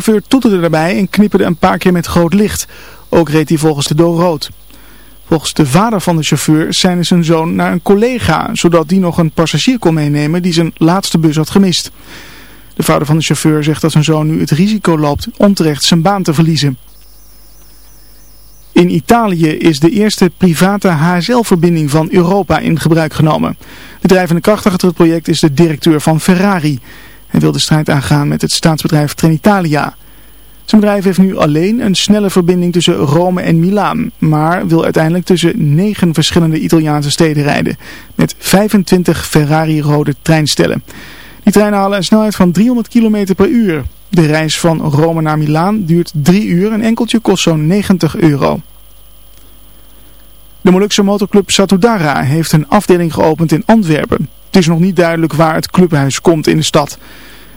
chauffeur toeterde daarbij en knipperde een paar keer met groot licht. Ook reed hij volgens de door rood. Volgens de vader van de chauffeur zijn zijn zoon naar een collega, zodat die nog een passagier kon meenemen die zijn laatste bus had gemist. De vader van de chauffeur zegt dat zijn zoon nu het risico loopt onterecht zijn baan te verliezen. In Italië is de eerste private HSL-verbinding van Europa in gebruik genomen. De drijvende kracht achter het project is de directeur van Ferrari. Hij wil de strijd aangaan met het staatsbedrijf Trenitalia. Zijn bedrijf heeft nu alleen een snelle verbinding tussen Rome en Milaan, maar wil uiteindelijk tussen negen verschillende Italiaanse steden rijden, met 25 Ferrari-rode treinstellen. Die treinen halen een snelheid van 300 km per uur. De reis van Rome naar Milaan duurt 3 uur en enkeltje kost zo'n 90 euro. De Molukse motorclub Satudara heeft een afdeling geopend in Antwerpen. Het is nog niet duidelijk waar het clubhuis komt in de stad.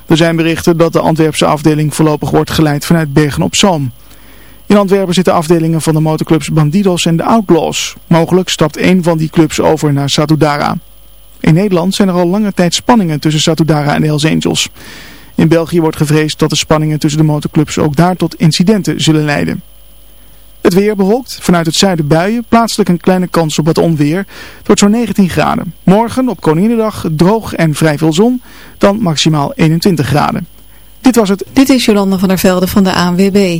Er zijn berichten dat de Antwerpse afdeling voorlopig wordt geleid vanuit Bergen op Zoom. In Antwerpen zitten afdelingen van de motorclubs Bandidos en de Outlaws. Mogelijk stapt één van die clubs over naar Satudara. In Nederland zijn er al lange tijd spanningen tussen Satudara en de Hells Angels. In België wordt gevreesd dat de spanningen tussen de motorclubs ook daar tot incidenten zullen leiden. Het weer bewolkt, vanuit het zuiden buien, plaatselijk een kleine kans op wat onweer. Het wordt zo'n 19 graden. Morgen op Koninginnedag droog en vrij veel zon, dan maximaal 21 graden. Dit was het. Dit is Jolanda van der Velde van de ANWB.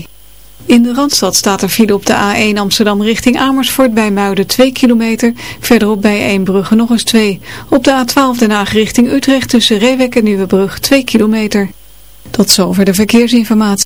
In de Randstad staat er file op de A1 Amsterdam richting Amersfoort bij Muiden 2 kilometer. Verderop bij Eembrugge nog eens 2. Op de A12 Den Haag richting Utrecht tussen Reewek en Nieuwebrug 2 kilometer. Tot zover de verkeersinformatie.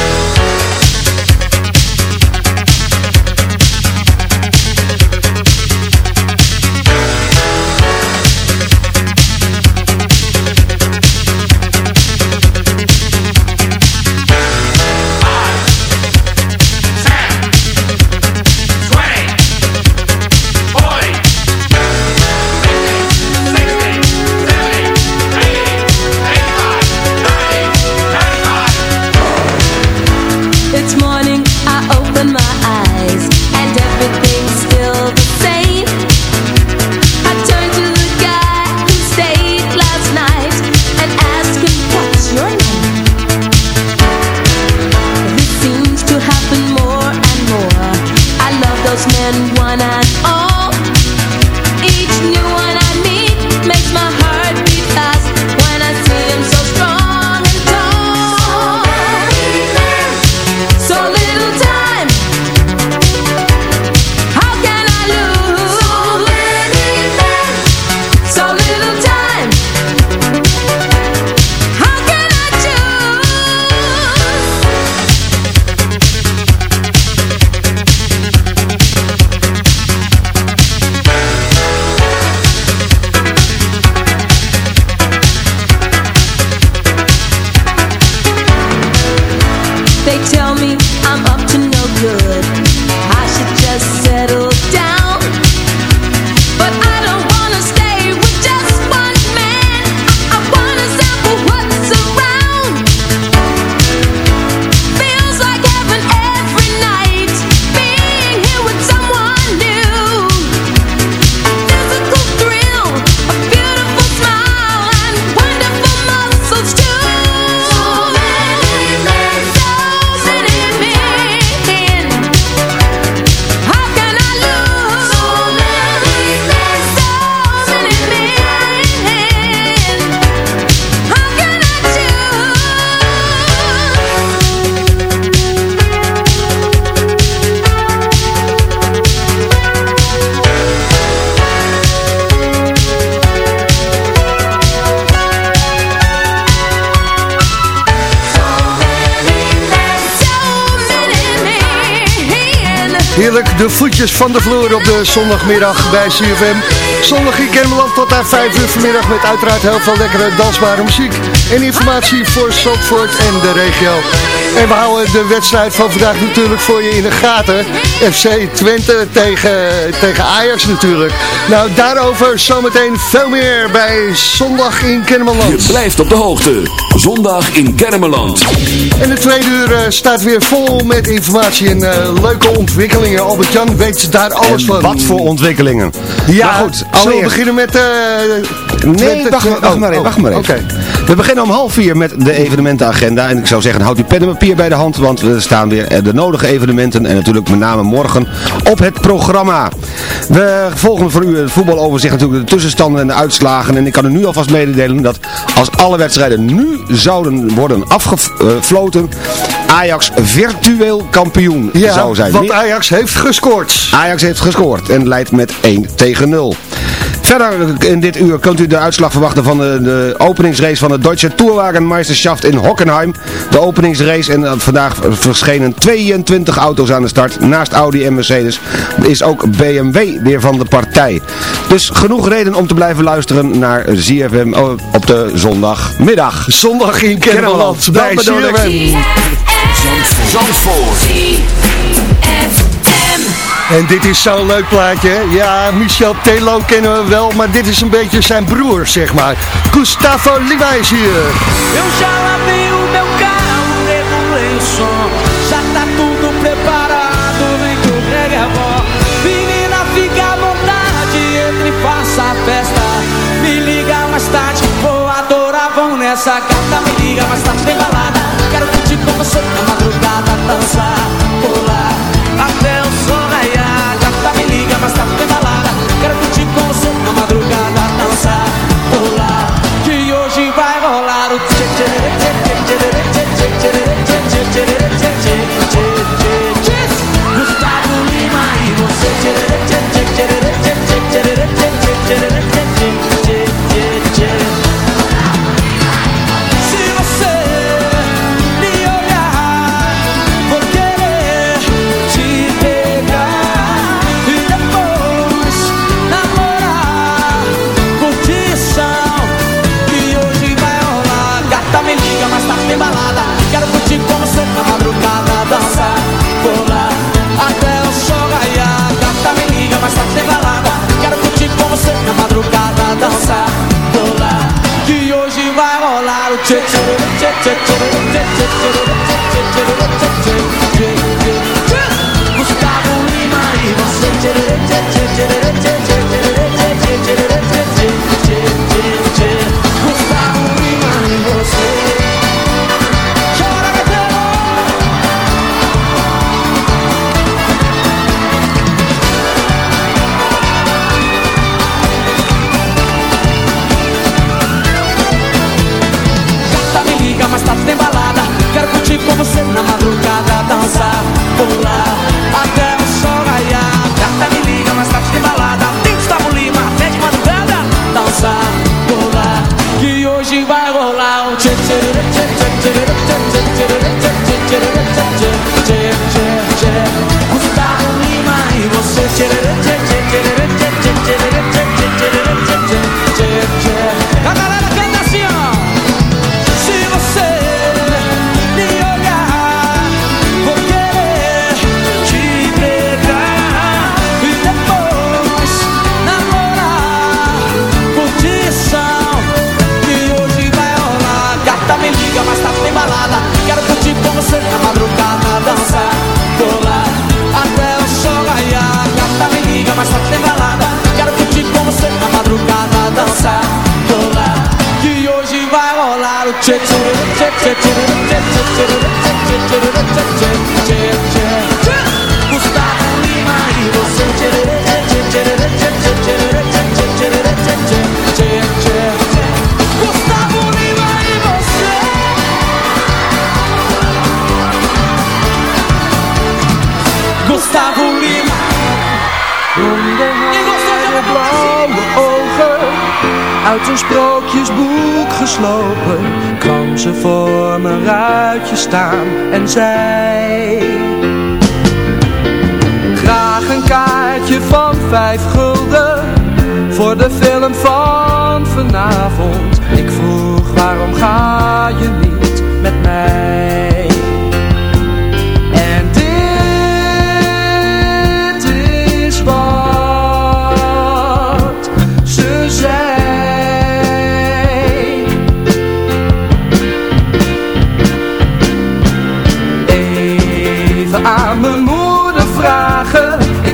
De voetjes van de vloer op de zondagmiddag bij CFM. Zondag in Kennemerland tot aan 5 uur vanmiddag met uiteraard heel veel lekkere dansbare muziek. En informatie voor Zandvoort en de regio. En we houden de wedstrijd van vandaag natuurlijk voor je in de gaten. FC Twente tegen, tegen Ajax natuurlijk. Nou, daarover zometeen veel meer bij Zondag in Kennemerland. Je blijft op de hoogte. Zondag in Kennemerland. En de tweede uur eh, staat weer vol met informatie en eh, leuke ontwikkelingen. Albert-Jan weet daar alles van. Wat voor ontwikkelingen? Ja, Maar goed, Zullen we allereerst- beginnen met... eh Nee, wacht, maar- wacht oh, maar even. oh, wacht maar even. Oké. We beginnen om half vier met de evenementenagenda. En ik zou zeggen, houd die pen en papier bij de hand. Want er staan weer eh, de nodige evenementen. En natuurlijk met name morgen op het programma. We volgen voor u het voetbaloverzicht natuurlijk de tussenstanden en de uitslagen. En ik kan u nu alvast mededelen dat als alle wedstrijden nu zouden worden afgefloten... Ajax virtueel kampioen Ja, zou zijn. want Ajax heeft gescoord. Ajax heeft gescoord en leidt met 1 tegen 0. Verder in dit uur kunt u de uitslag verwachten van de, de openingsrace van de Deutsche Tourwagenmeisterschaft in Hockenheim. De openingsrace en eh, vandaag verschenen 22 auto's aan de start. Naast Audi en Mercedes is ook BMW weer van de partij. Dus genoeg reden om te blijven luisteren naar ZFM oh, op de zondagmiddag. Zondag in Kennemerland bij Dat bedoel ik. CFM. Zandvoort. En dit is zo'n leuk plaatje. Ja, Michel Telo kennen we wel, maar dit is een beetje zijn broer, zeg maar. Gustavo Lima is hier. Eu já lavei o meu carro, regulei o som Já tá tudo preparado, vem que o reggae é bom Menina, fica à vontade, entre e faça a festa Me liga mais tarde, vou adorar, vão nessa gata Me liga mais tarde, tem Chit cha en zei Graag een kaartje van vijf gulden voor de film van vanavond. Ik vroeg waarom ga je niet met mij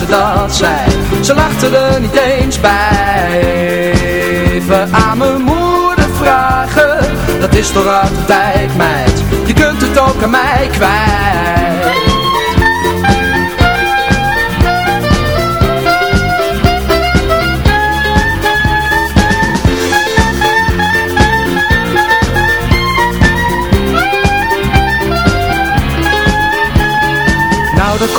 ze dat zei. Ze lachte er niet eens bij. Even aan mijn moeder vragen. Dat is toch uit de tijd meid. Je kunt het ook aan mij kwijt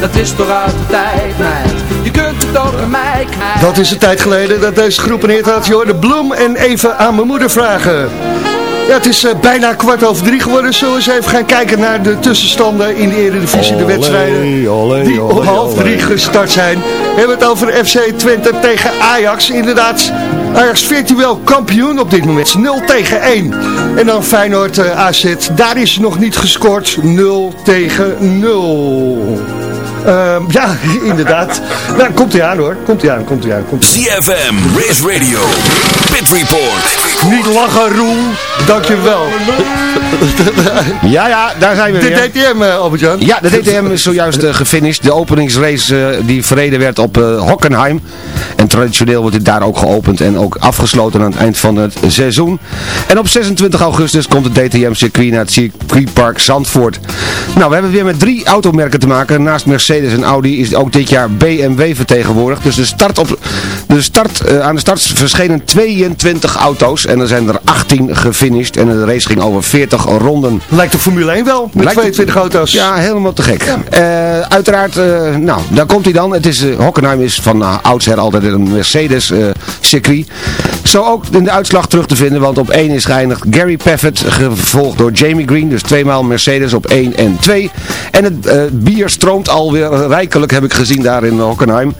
dat is toch uit de tijd, meid. Je kunt het ook aan mij kwijt. Dat is een tijd geleden dat deze groep een hit had. Je hoorde Bloem en even aan mijn moeder vragen. Ja, het is eh, bijna kwart over drie geworden. Zullen we eens even gaan kijken naar de tussenstanden in de Eredivisie. De wedstrijden die om half drie gestart zijn. We hebben het over FC Twente tegen Ajax. Inderdaad, Ajax virtueel kampioen op dit moment. 0 tegen 1. En dan Feyenoord eh, AZ. Daar is nog niet gescoord. 0 tegen 0. Ehm, ja, inderdaad. Nou, komt hij aan hoor. Komt hij aan, komt hij aan. Komt hij aan. CFM, Race Radio, Pit Report. Niet lachen, Roel. Dankjewel. Ja, ja, daar zijn we De weer. DTM, eh, Albert-Jan. Ja, de DTM is zojuist eh, gefinished. De openingsrace eh, die verreden werd op eh, Hockenheim. En traditioneel wordt dit daar ook geopend en ook afgesloten aan het eind van het seizoen. En op 26 augustus komt het DTM-circuit naar het circuitpark Zandvoort. Nou, we hebben weer met drie automerken te maken. Naast Mercedes en Audi is ook dit jaar BMW vertegenwoordigd. Dus de start op, de start, eh, aan de start verschenen 22 auto's. En er zijn er 18 gefinished. En de race ging over 40 ronden. Lijkt de Formule 1 wel, met Lijkt- 22 auto's. Ja, helemaal te gek. Eh, uiteraard, eh, nou, daar komt hij dan. Het is, Hockenheim is van oudsher altijd een Mercedes eh, circuit. Zo ook in de uitslag terug te vinden, want op 1 is geëindigd Gary Paffett, gevolgd door Jamie Green. Dus tweemaal Mercedes op 1 en 2. En het bier stroomt alweer weer rijkelijk heb ik gezien daar in Hockenheim.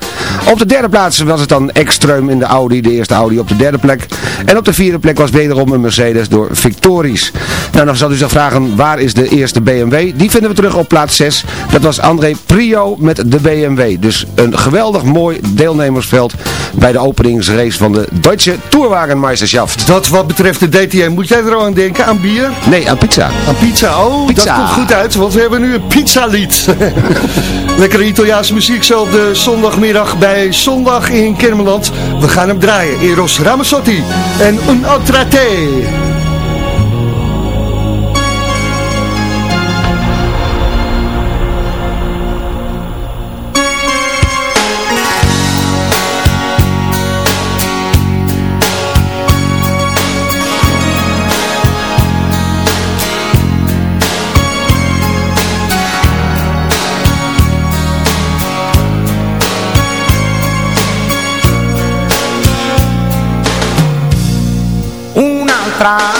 Op de derde plaats was het dan Ekström in de Audi, de eerste Audi op de derde plek. En op de vierde plek was wederom een Mercedes door Victoris. Nou, dan zal u zich vragen, waar is de eerste BMW? Die vinden we terug op plaats 6. Dat was André Prio met de BMW. Dus een geweldig mooi deelnemersveld bij de openingsrace van de Deutsche Tourwagenmeisterschaft. Dat wat betreft de DTM, moet jij er al aan denken? Aan bier? Nee, aan pizza. Aan pizza, oh, Pizza. dat komt goed uit, want we hebben nu een pizzalied. Lekkere Italiaanse muziek zo de zondagmiddag bij Zondag in Kermeland. We gaan hem draaien, Eros Ramazzotti en Un Altra Te.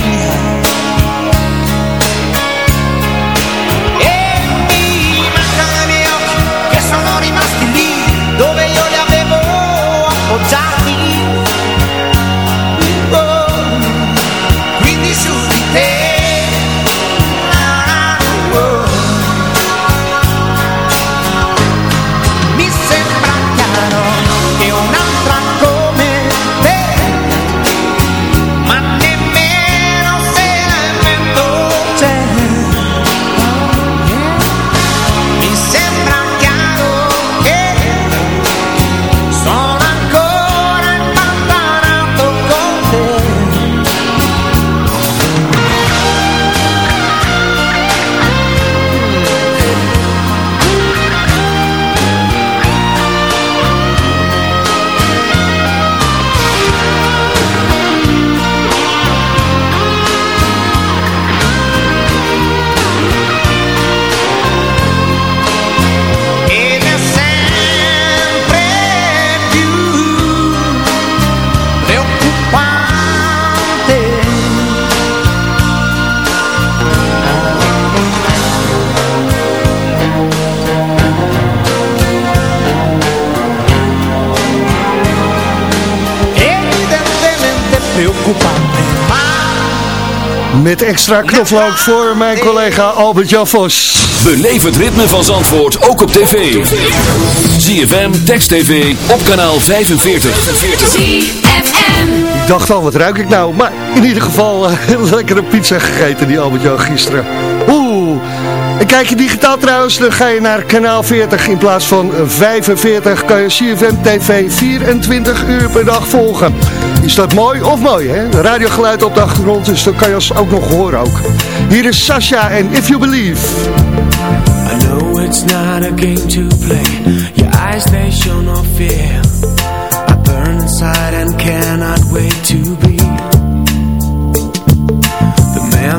Extra knoflook voor mijn collega Albert-Jan Vos. Beleef het ritme van Zandvoort ook op tv. ZFM, Text TV, op kanaal 45. ZFM. Ik dacht al, wat ruik ik nou? Maar in ieder geval eh, heel lekkere pizza gegeten, die Albert-Jan gisteren. En kijk je digitaal trouwens, dan ga je naar kanaal 40 in plaats van 45. Kan je CFM TV 24 uur per dag volgen. Is dat mooi of mooi, hè? Radiogeluid op de achtergrond, dus dan kan je ons ook nog horen ook. Hier is Sasha en If You Believe. I know it's not a game to play Your eyes, they show no fear I burn inside and cannot wait to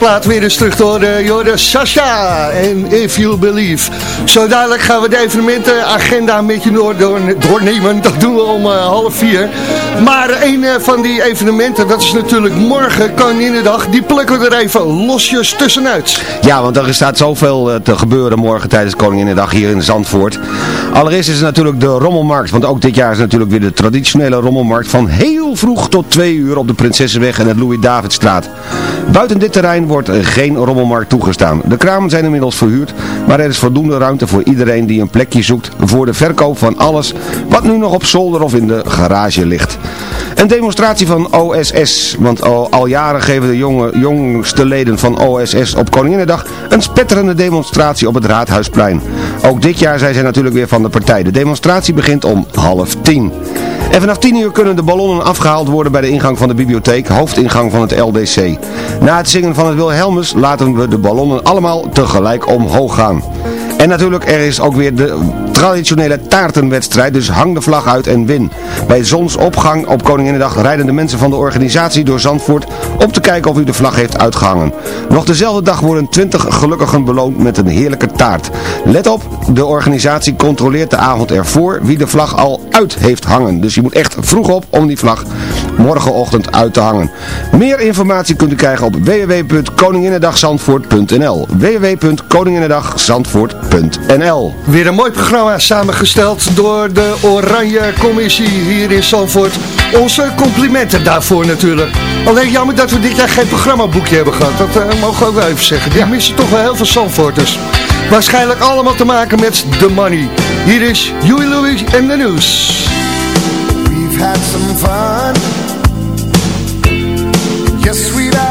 plaat weer eens terug te horen. Jorde Sasha en If You Believe. Zo dadelijk gaan we de evenementenagenda met je door, door, doornemen. Dat doen we om eh, half vier. Maar een eh, van die evenementen, dat is natuurlijk morgen Koninginnedag. Die plukken we er even losjes tussenuit. Ja, want er staat zoveel eh, te gebeuren morgen tijdens Koninginnedag hier in Zandvoort. Allereerst is er natuurlijk de rommelmarkt. Want ook dit jaar is natuurlijk weer de traditionele rommelmarkt van heel vroeg tot twee uur op de Prinsessenweg en het Louis-Davidstraat. Buiten dit terrein wordt geen rommelmarkt toegestaan. De kramen zijn inmiddels verhuurd, maar er is voldoende ruimte voor iedereen die een plekje zoekt voor de verkoop van alles wat nu nog op zolder of in de garage ligt. Een demonstratie van OSS, want al, al jaren geven de jonge, jongste leden van OSS op Koninginnedag een spetterende demonstratie op het Raadhuisplein. Ook dit jaar zijn zij natuurlijk weer van de partij. De demonstratie begint om half tien. En vanaf 10 uur kunnen de ballonnen afgehaald worden bij de ingang van de bibliotheek, hoofdingang van het LDC. Na het zingen van het Wilhelmus laten we de ballonnen allemaal tegelijk omhoog gaan. En natuurlijk, er is ook weer de traditionele taartenwedstrijd, dus hang de vlag uit en win. Bij zonsopgang op Koninginnedag rijden de mensen van de organisatie door Zandvoort om te kijken of u de vlag heeft uitgehangen. Nog dezelfde dag worden 20 gelukkigen beloond met een heerlijke taart. Let op, de organisatie controleert de avond ervoor wie de vlag al uit heeft hangen. Dus je moet echt vroeg op om die vlag morgenochtend uit te hangen. Meer informatie kunt u krijgen op www.koninginnedagzandvoort.nl www.koninginnedagzandvoort.nl Weer een mooi programma samengesteld door de Oranje Commissie hier in Zandvoort. Onze complimenten daarvoor natuurlijk. Alleen jammer dat we dit jaar geen programmaboekje hebben gehad. Dat eh, mogen we ook wel even zeggen. Die missen toch wel heel veel Zandvoorters. Waarschijnlijk allemaal te maken met The Money. Hier is Huey Louis en de nieuws. We've had some fun. Yes, we've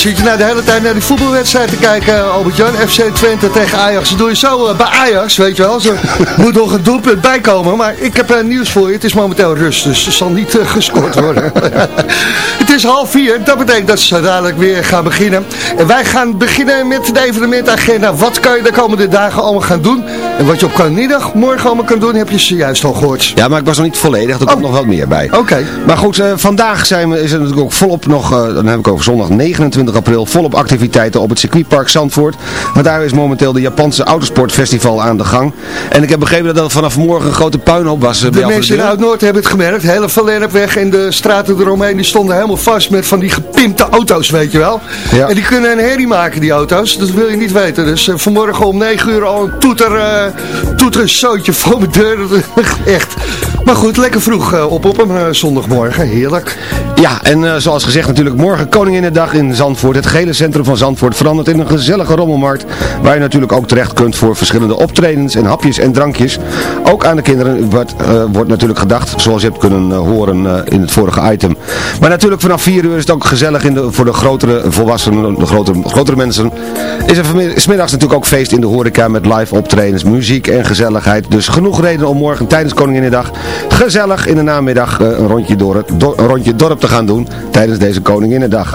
zit je nou de hele tijd naar die voetbalwedstrijd te kijken, Albert-Jan? FC Twente tegen Ajax. Dat doe je zo eh, bij Ajax, weet je wel. Zo moet nog een doelpunt bijkomen. Maar ik heb uh, nieuws voor je. Het is momenteel rust, dus er zal niet uh, gescoord worden. het is half vier. Dat betekent dat ze dadelijk weer gaan beginnen. En wij gaan beginnen met de evenementagenda. Wat kan je de komende dagen allemaal gaan doen? En wat je op Koninginnedag morgen allemaal kan doen, heb je zojuist al gehoord. Ja, maar ik was nog niet volledig. Er komt Oh. nog wat meer bij. Oké. Maar goed, eh, vandaag zijn we, is natuurlijk ook volop nog, eh, dan heb ik over zondag 29 april, volop activiteiten op het circuitpark Zandvoort. Want daar is momenteel de Japanse Autosportfestival aan de gang. En ik heb begrepen dat er vanaf morgen een grote puinhoop was. eh, De mensen in. Oud-Noord hebben het gemerkt. Hele Lennepweg en de straten eromheen, die stonden helemaal vast met van die gepimpte auto's, weet je wel. Ja. En die kunnen een herrie maken, die auto's. Dat wil je niet weten. Dus eh, vanmorgen om 9 uur al een toeter, eh toeterzootje voor mijn deur. Echt. Maar goed, lekker vroeg op op een zondagmorgen. Heerlijk. Ja, en zoals gezegd natuurlijk morgen Koninginnedag in Zandvoort. Het gehele centrum van Zandvoort verandert in een gezellige rommelmarkt. Waar je natuurlijk ook terecht kunt voor verschillende optredens en hapjes en drankjes. Ook aan de kinderen wordt, eh, wordt natuurlijk gedacht, zoals je hebt kunnen eh, horen eh, in het vorige item. Maar natuurlijk vanaf 4 uur is het ook gezellig in de, voor de grotere volwassenen, de grotere, grotere mensen. Is er vanmiddag- smiddags natuurlijk ook feest in de horeca met live optredens, muziek en gezelligheid. Dus genoeg reden om morgen tijdens Koninginnedag gezellig in de namiddag een rondje, door het, rondje dorp te gaan doen tijdens deze Koninginnedag.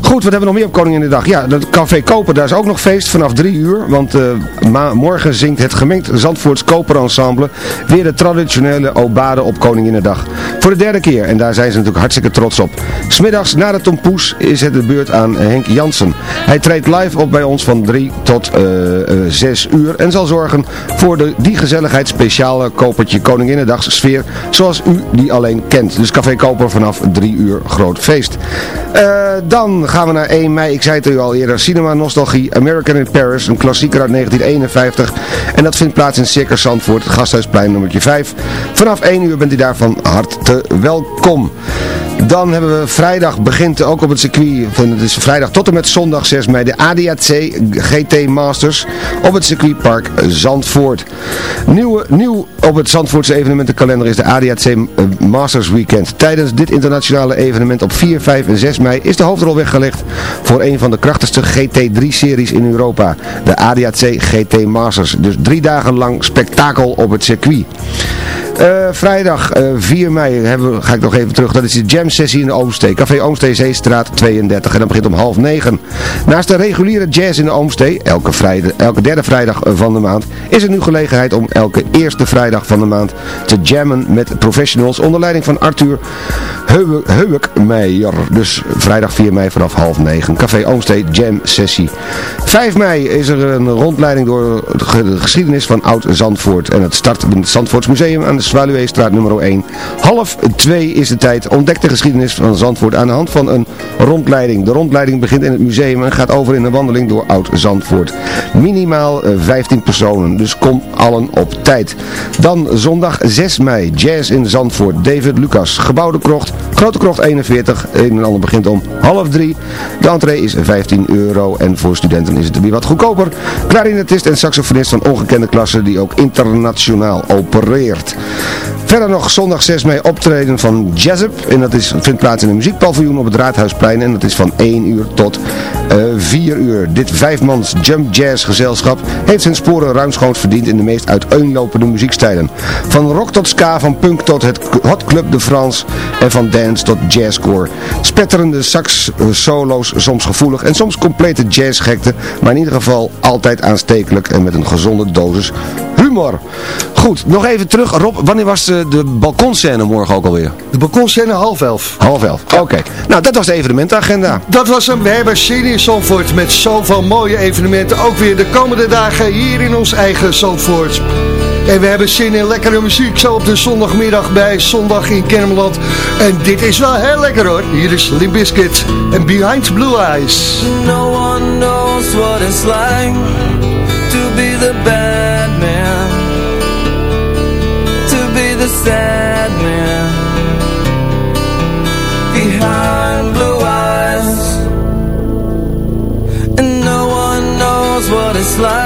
Goed, hebben we nog meer op Koninginnedag? Ja, het Café Koper, daar is ook nog feest vanaf 3 uur. Want eh, morgen zingt het gemengd Zandvoorts Koperensemble weer de traditionele obade op Koninginnedag. Voor de derde keer en daar zijn ze natuurlijk hartstikke trots op. Smiddags na de tompoes is het de beurt aan Henk Jansen. Hij treedt live op bij ons van 3 tot eh, eh, 6 uur en zal zorgen voor de, die gezelligheid speciale Kopertje Koninginnedags sfeer zoals u die alleen kent. Dus Café Koper vanaf 3 uur groot feest. Eh, dan gaan we naar 1 mei, ik zei het u al eerder, Cinema Nostalgie, American in Paris, een klassieker uit 1951. En dat vindt plaats in Circus Zandvoort, Gasthuisplein nummertje 5. Vanaf 1 uur bent u daar van harte welkom. Dan hebben we vrijdag, begint ook op het circuit, van- het is vrijdag tot en met zondag 6 mei, de ADAC GT Masters op het circuitpark Zandvoort. Nieuwe, nieuw op het Zandvoortse evenementenkalender is de ADAC eh, Masters Weekend. Tijdens dit internationale evenement op 4, 5 en 6 mei is de hoofdrol weggelegd voor een van de krachtigste GT3-series in Europa. De ADAC GT Masters. Dus drie dagen lang spektakel op het circuit. Eh, vrijdag eh, 4 mei hebben ga ik nog even terug. Dat is de jam sessie in de Oomstee. Café Oomstee Zeestraat 32. En dat begint om half negen. Naast de reguliere jazz in de Oomstee, elke, elke derde vrijdag eh, van de maand, is er nu gelegenheid om elke eerste vrijdag van de maand te jammen met professionals onder leiding van Arthur Heuwe- Heuwekmeijer. Dus vrijdag 4 mei vanaf half negen. Café Oomstee Jam Sessie. 5 mei is er een rondleiding door de ge- de geschiedenis van Oud-Zandvoort. En het start in het Zandvoorts Museum aan de Zwaluweestraat nummer 1. Half 2 is de tijd. Ontdek de geschiedenis van Zandvoort aan de hand van een rondleiding. De rondleiding begint in het museum en gaat over in een wandeling door Oud-Zandvoort. Minimaal eh, 15 personen, dus kom allen op tijd. Dan zondag 6 mei, Jazz in Zandvoort, David Lucas, Gebouwde Krocht, Grote Krocht 41. Een en ander begint om half 3. De entree is 15 euro en voor studenten is het weer wat goedkoper. Klarinetist en saxofonist van ongekende klasse die ook internationaal opereert. Verder nog zondag 6 mei optreden van Jazzup. En dat is, vindt plaats in een muziekpaviljoen op het Raadhuisplein. En dat is van 1 uur tot eh 4 uur. Dit vijfmans jump jazz gezelschap heeft zijn sporen ruimschoots verdiend in de meest uiteenlopende muziekstijlen. Van rock tot ska, van punk tot het Hot Club de France en van dance tot jazzcore. Spetterende sax eh, solo's, soms gevoelig en soms complete jazzgekte, maar in ieder geval altijd aanstekelijk en met een gezonde dosis humor. Goed, nog even terug. Rob, wanneer was de, de balkonscène morgen ook alweer? De balkonscène half elf. Half elf, oké. Nou, dat was de evenementenagenda. Dat was hem. We hebben zin in Zandvoort met zoveel mooie evenementen. Ook weer de komende dagen hier in ons eigen Zandvoort. En we hebben zin in lekkere muziek zo op de zondagmiddag bij Zondag in Kennemerland. En dit is wel heel lekker hoor. Hier is Limp Bizkit en Behind Blue Eyes. No one knows what it's like to be the bad the sad man behind blue eyes, and no one knows what it's like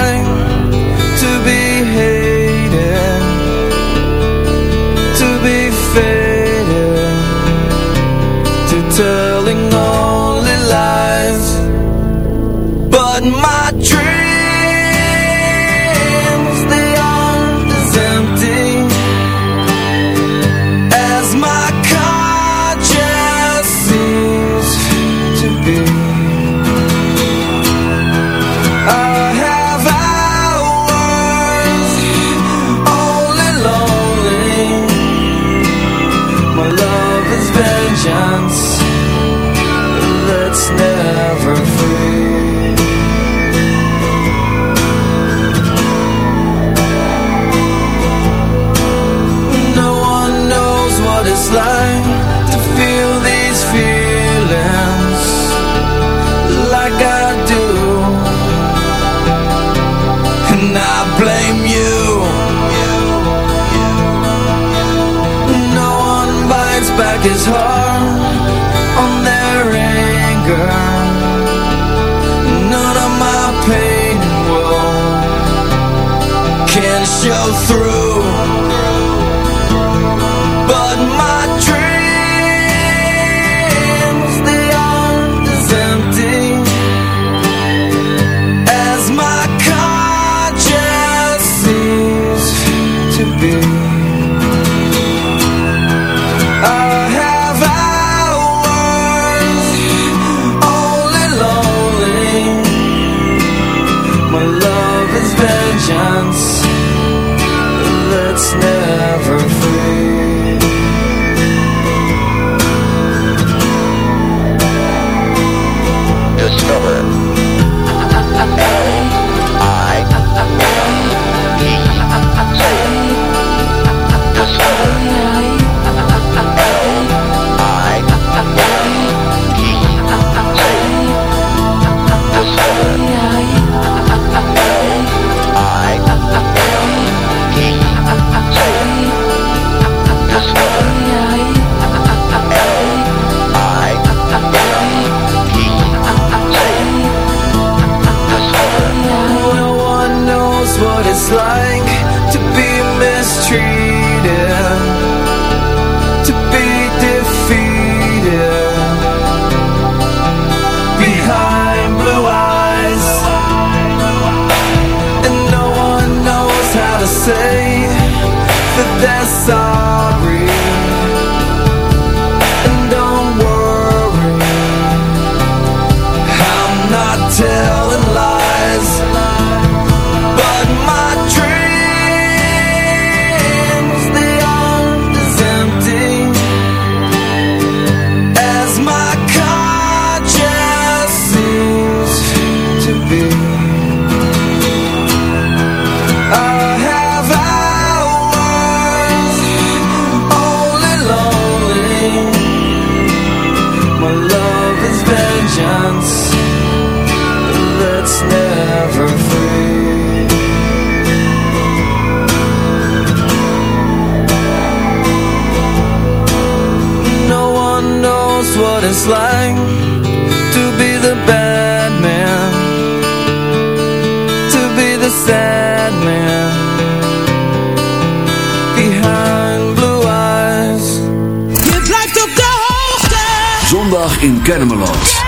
Kennemerland.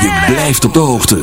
Je blijft op de hoogte.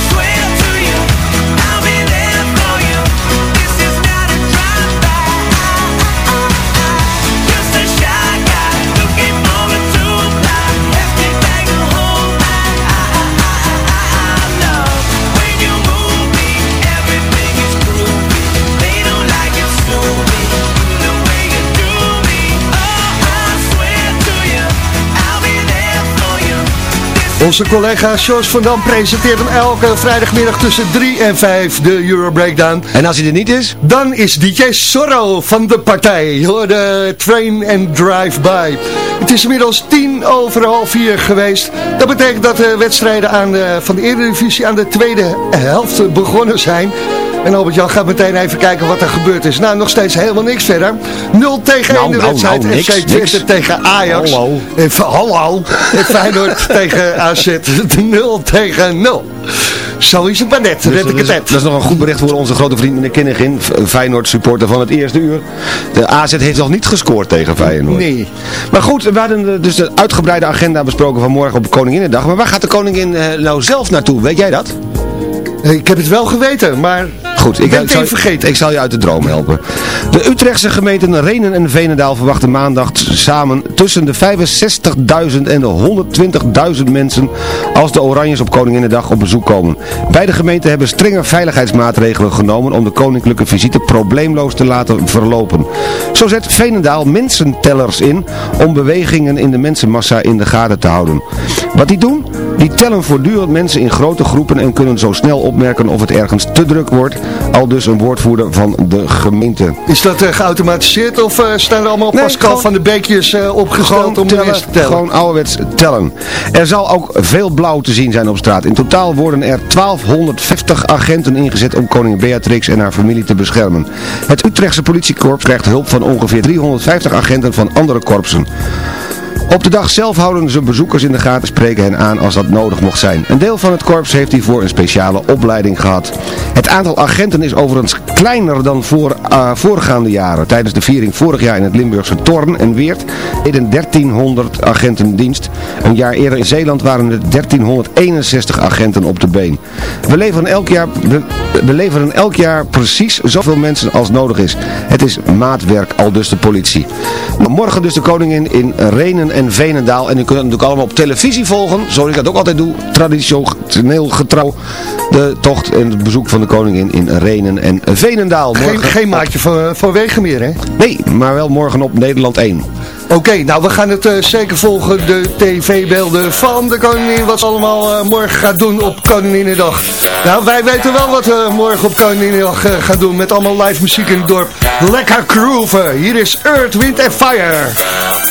Onze collega Jos van Dam presenteert hem elke vrijdagmiddag tussen 3 en 5 de Euro Breakdown. En als hij er niet is? Dan is DJ Sorrow van de partij. Hoorde Train and Drive By. Het is inmiddels 10 over half 4 geweest. Dat betekent dat de wedstrijden aan de, van de Eredivisie aan de tweede helft begonnen zijn. En Albert-Jan gaat meteen even kijken wat er gebeurd is. Nou, nog steeds helemaal niks verder. 0 tegen 1 Nou, de nou, wedstrijd. nou, FC Twente tegen Ajax. Hallo. En, hallo. En Feyenoord tegen AZ. 0 tegen 0. Zo is het maar net. Dus Red ik dat, het is, net. dat is nog een goed bericht voor onze grote vriend meneer Kinnigin, Feyenoord supporter van het eerste uur. De AZ heeft nog niet gescoord tegen Feyenoord. Nee. Maar goed, we hadden eh, dus de uitgebreide agenda besproken van morgen op Koninginnedag. Maar waar gaat de koningin eh, nou zelf naartoe? Weet jij dat? Ik heb het wel geweten, maar Goed, ik, ben ik het zal, even vergeten. ik zal je uit de droom helpen. De Utrechtse gemeenten Renen en Venendaal verwachten maandag samen tussen de 65.000 en de 120.000 mensen als de Oranjes op Koninginnedag op bezoek komen. Beide gemeenten hebben strenge veiligheidsmaatregelen genomen om de koninklijke visite probleemloos te laten verlopen. Zo zet Venendaal mensentellers in om bewegingen in de mensenmassa in de gaten te houden. Wat die doen? Die tellen voortdurend mensen in grote groepen en kunnen zo snel opmerken of het ergens te druk wordt, al dus een woordvoerder van de gemeente. Is dat eh, geautomatiseerd of eh, staan er allemaal Nee, Pascal van de Beekjes opgesteld om tellen, te tellen? Gewoon ouderwets tellen. Er zal ook veel blauw te zien zijn op straat. In totaal worden er 1250 agenten ingezet om koningin Beatrix en haar familie te beschermen. Het Utrechtse politiekorps krijgt hulp van ongeveer 350 agenten van andere korpsen. Op de dag zelf houden ze bezoekers in de gaten spreken hen aan als dat nodig mocht zijn. Een deel van het korps heeft hiervoor een speciale opleiding gehad. Het aantal agenten is overigens kleiner dan voor, eh, voorgaande jaren. Tijdens de viering vorig jaar in het Limburgse Torn en Weert deden 1300 agenten dienst. Een jaar eerder in Zeeland waren er 1361 agenten op de been. We leveren elk jaar, we, leveren elk jaar precies zoveel mensen als nodig is. Het is maatwerk, al dus de politie. Morgen dus de koningin in Renen en Venendaal. En u kunt het natuurlijk allemaal op televisie volgen, zoals ik dat ook altijd doe, traditioneel getrouw. De tocht en het bezoek van de koningin in Renen en Venendaal. Geen, Morgen geen maatje van, van Wegen meer, hè? Nee, maar wel morgen op Nederland 1. Oké, nou we gaan het eh, zeker volgen, de tv-beelden van de koningin, wat ze allemaal eh, morgen gaat doen op Koninginnedag. Nou, wij weten wel wat we morgen op Koninginnedag eh, gaan doen, met allemaal live muziek in het dorp. Lekker groeven, hier is Earth, Wind and Fire.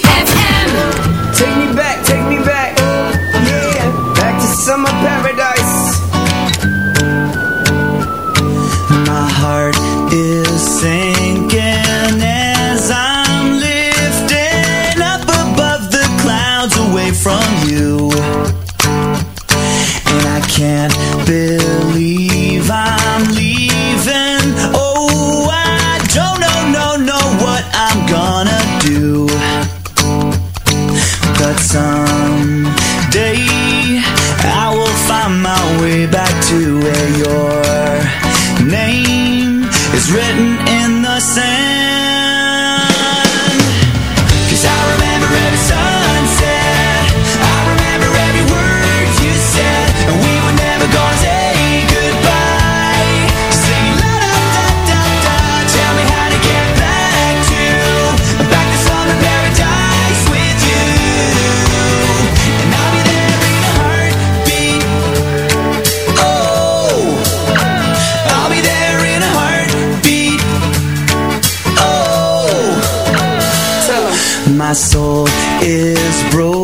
soul is broken,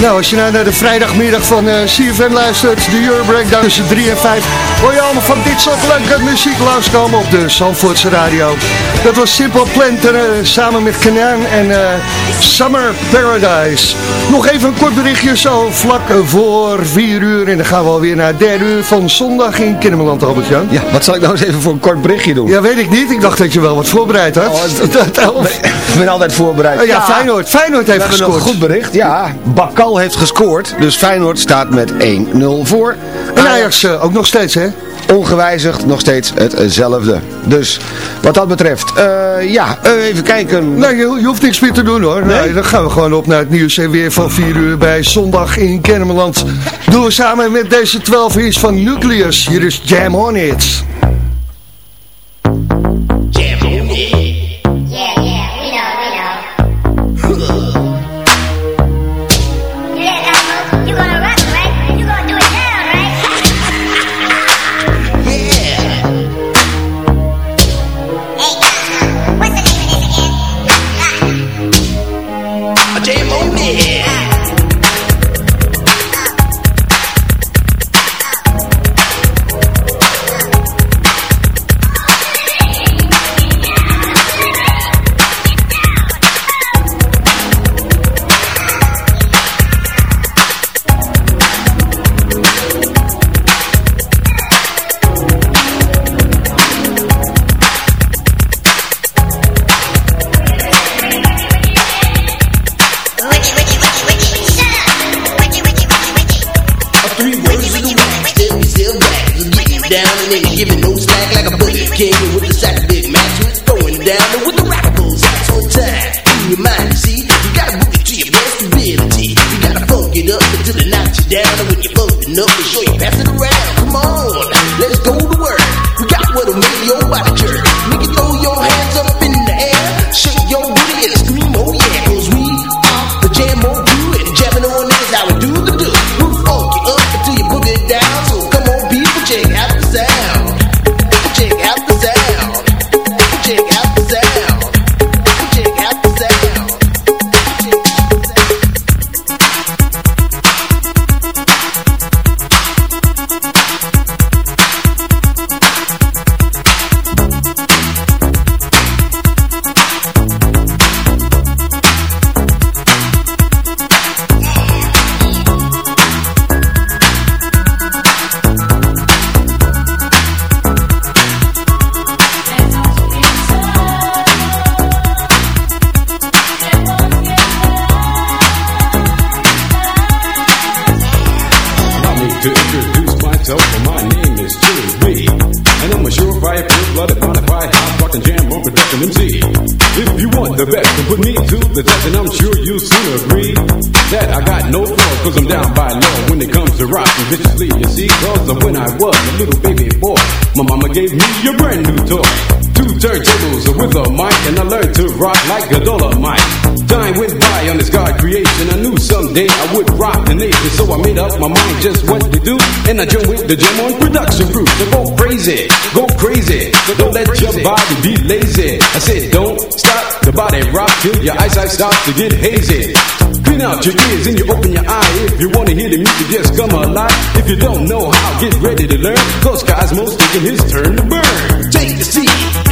Nou, als je nou naar de vrijdagmiddag van eh CFM luistert, de Euro Breakdown tussen 3 en 5, hoor je allemaal van dit soort leuke muziek langskomen op de Zandvoortse radio. Dat was Simple Plan eh, samen met Kanaan en eh, Summer Paradise. Nog even een kort berichtje zo vlak voor 4 uur en dan gaan we alweer naar het derde uur van zondag in Kennemerland, Albert-Jan. Ja, wat zal ik nou eens even voor een kort berichtje doen? Ja, weet ik niet. Ik dacht dat je wel wat voorbereid had. Oh, dat- Ik ben altijd voorbereid. Oh ja, Feyenoord. Feyenoord heeft gescoord. een goed bericht. Ja, Bakal heeft gescoord. Dus Feyenoord staat met 1-0 voor. En Ajax eh, ook nog steeds, hè? Ongewijzigd nog steeds hetzelfde. Dus wat dat betreft, eh, ja, eh, even kijken. Nee, je, je hoeft niks meer te doen hoor. Nee? dan gaan we gewoon op naar het nieuws en weer van 4 uur bij Zondag in Kennemerland. Doen we samen met deze 12 hits van Nucleus. Hier is Jam On It. to rock like a dolomite. Time went by on this God creation. I knew someday I would rock the nation, so I made up my mind just what to do. And I joined with the gym on production group. So go crazy, go crazy. So don't let your body be lazy. I said, don't stop the body rock till your eyesight starts to get hazy. Clean out your ears and you open your eye. If you wanna hear the music, just come alive. If you don't know how, get ready to learn. Cause Cosmos taking his turn to burn. Take the seat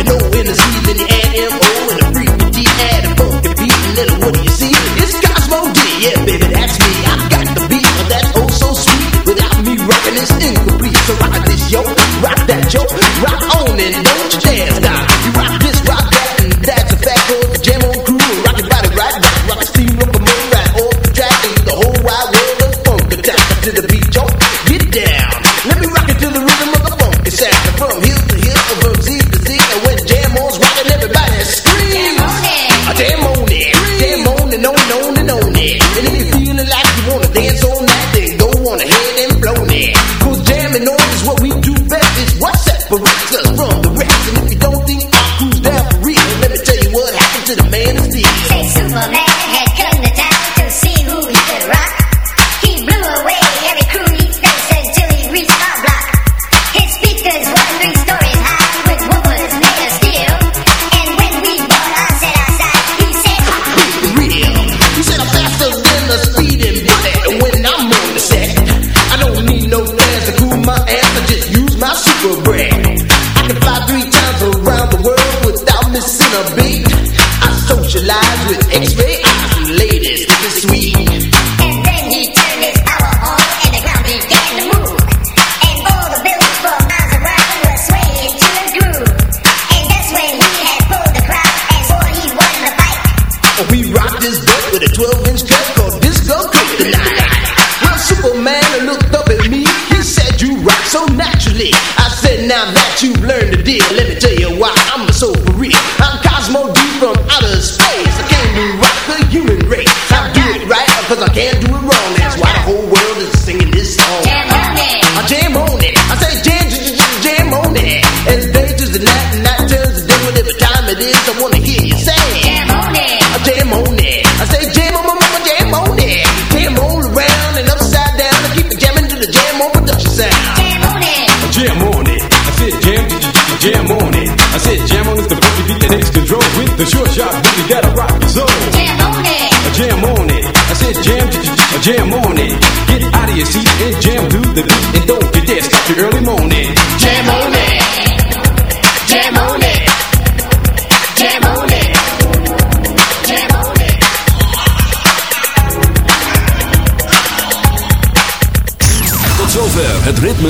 cause I can't do it.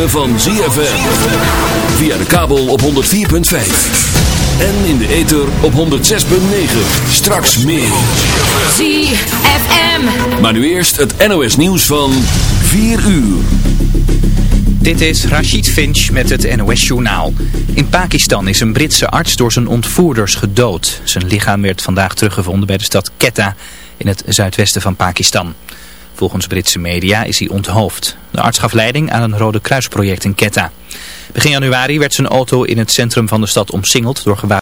van ZFM. Via de kabel op 104.5. En in de ether op 106.9. Straks meer. ZFM. Maar nu eerst het NOS nieuws van 4 uur. Dit is Rashid Finch met het NOS Journaal. In Pakistan is een Britse arts door zijn ontvoerders gedood. Zijn lichaam werd vandaag teruggevonden bij de stad Quetta in het zuidwesten van Pakistan. Volgens Britse media is hij onthoofd. De arts gaf leiding aan een Rode Kruisproject in Quetta. Begin januari werd zijn auto in het centrum van de stad omsingeld door gewapende